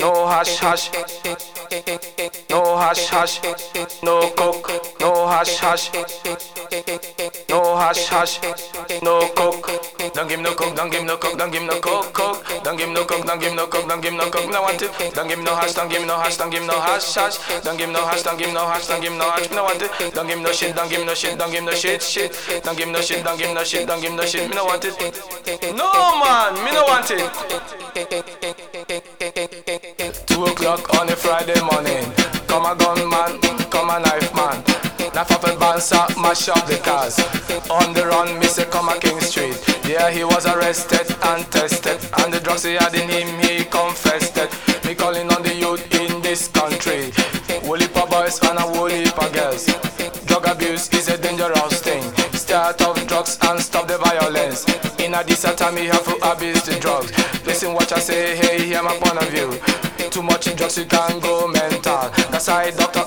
No hash hash, no hash hash, no coke, no hash hash, no hash hash, no coke. Don't give no coke, don't give no coke, don't give no coke, coke. Don't give no coke, don't give no coke, don't give no coke. No want it. Don't give no hash, don't give no hash, don't give no hash hash. Don't give no hash, don't give no hash, don't give no hash. No want it. Don't give no shit, don't give no shit, don't give no shit, shit. Don't give no shit, don't give no shit, don't give no shit. Me no want it. No man, me no want it. Two o'clock on a Friday morning. Come a gunman, come a knife man. Knife up and bounce mash up the cars. On the run, me say King Street. Yeah, he was arrested and tested. And the drugs he had in him, he confessed it. Me calling on the youth in this country. Woolly boys and a woolly girls. Drug abuse is a dangerous thing. Stay out of drugs and stop the violence. In a this time, you have to abuse the drugs. Listen what I say, hey, hear my point of view. Too much drugs, you can go mental. That's why Dr.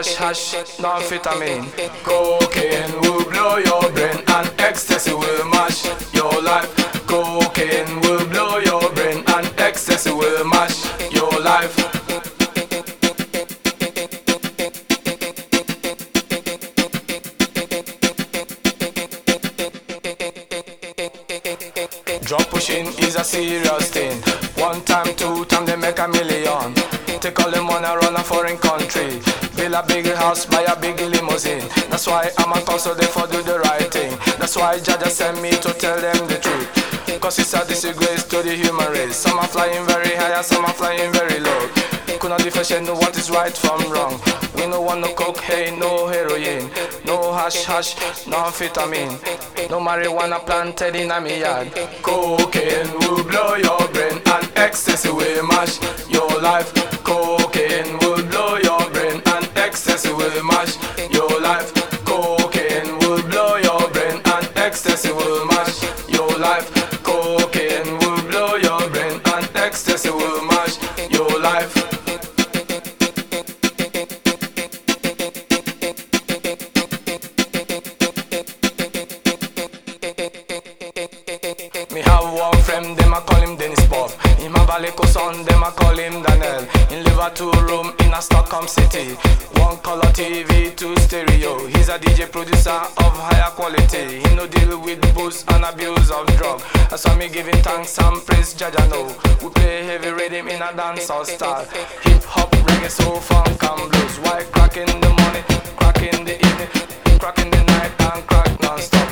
hash hash, amphetamine. Cocaine will blow your brain and ecstasy will mash your life. Cocaine will blow your brain and ecstasy will mash your life. Drug pushing is a serious thing. One time, two time, they make a million. Take all the money, run a foreign country. Build a big house, buy a big limousine. That's why I'm a counsel, therefore do the right thing. That's why Jaja sent me to tell them the truth. Cause it's a disgrace to the human race. Some are flying very high and some are flying very low. Could not differentiate know what is right from wrong. We no want no cocaine, no heroin, no hash hash, no amphetamine, no marijuana planted in a yard. Cocaine will blow your brain and ecstasy will mash your life. Life. Cocaine will blow your brain and ecstasy will mash your life. Me have one friend, them I call him Dennis. Have a little son, them a call him Daniel. In live two room in a Stockholm city. One color TV, two stereo. He's a DJ producer of higher quality. He no deal with booze and abuse of drug. I saw me giving thanks and praise Jaja know. We play heavy rhythm in a dancehall style. Hip hop, reggae, soul, funk and blues. Why crack in the morning, crack in the evening, crack in the night and crack non-stop.